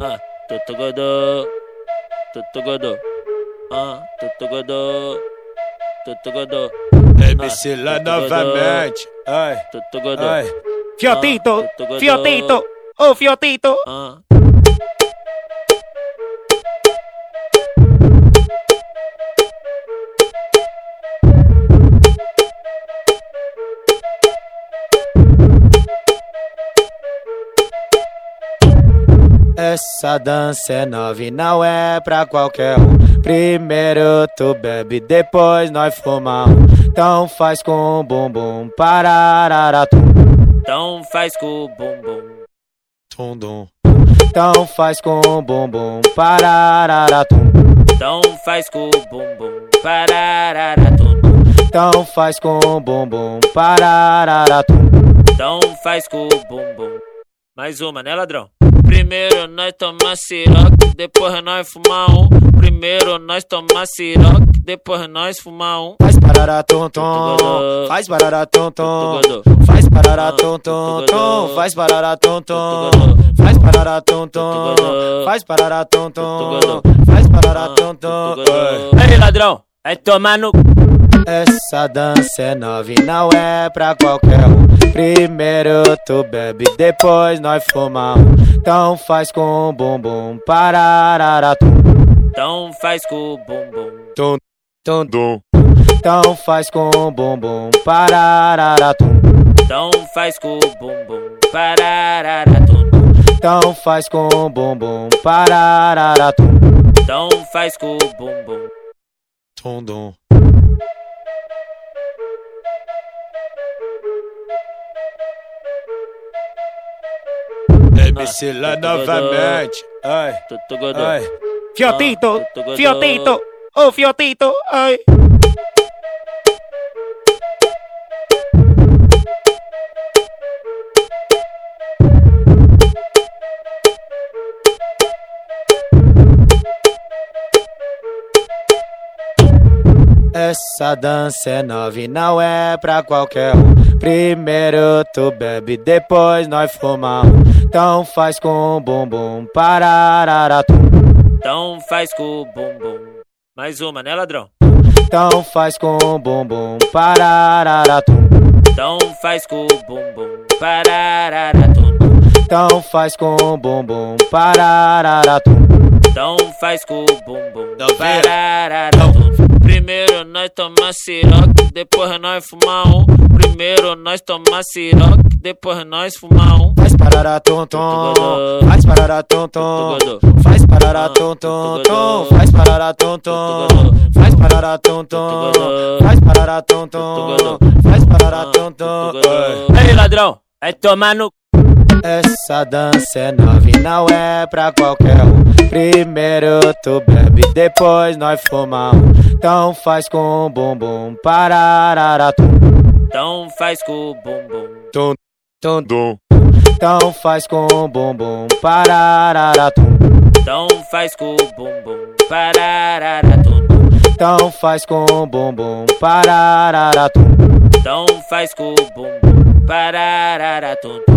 Ah, tutu godô. Ah, tutu godô, tutu godô. MC lá novamente. Ai, ai. Fiotito, Ah, godô. Fiotito, ô Fiotito. Ah. Essa dança é nova e não é pra qualquer um. Primeiro tu bebe, depois nós fuma um. Então faz com o bumbum parararatum. Então faz com o bumbum. Tum dum. Então faz com o bumbum parararatum. Então faz com o bumbum. Parararatum. Então faz com o bumbum parararatum. Então faz com o bumbum. Mais uma, né, ladrão? Primeiro nós toma siroque, depois nós fumar um. Primeiro nós toma siroque, depois nós fumar um. Faz pararatum tum. Faz pararatum tum. Faz pararatum tum tum. Faz pararatum tum. Faz pararatum tum. Faz pararatum tum. Faz pararatum tum. Ai. Aí, ladrão, vai tomar no. Essa dança é nova e não é pra qualquer um. Primeiro tu bebe, depois nós fuma um. Então faz com o bumbum parararatum. Então faz com o bumbum. Tum, tum, dum. Então faz com o bumbum parararatum. Então faz com o bumbum. Parararatum. Então faz com o bumbum parararatum. Então faz com o bumbum. Tum, dum. MC lá novamente. Ai, ai. Fiotito. Fiotito, ô Fiotito. Ai. Essa dança é nova e não é pra qualquer um. Primeiro tu bebe, depois nós fuma um. Então faz com o bumbum parararatum. Então faz com o bumbum. Mais uma, né, ladrão? Então faz com o bumbum parararatum. Então faz com o bumbum. Parararatum. Então faz com o bumbum parararatum. Então faz com o bumbum. Parararatum. Primeiro nós toma siroque, depois nós fumar um. Primeiro nós toma siroque, depois nós fumar um. Faz pararatum tum. Faz pararatum tum. Faz pararatum tum tum. Faz pararatum tum. Faz pararatum tum. Faz pararatum tum. Faz pararatum tum. Ai. Aí, ladrão, vai tomar no. Essa dança é nova e não é pra qualquer um. Primeiro tu bebe, depois nós fuma um. Então faz com o bumbum parararatum. Então faz com o bumbum. Tum, tum, dum. Então faz com o bumbum parararatum. Então faz com o bumbum. Parararatum. Então faz com o bumbum parararatum. Então faz com o bumbum. Parararatum.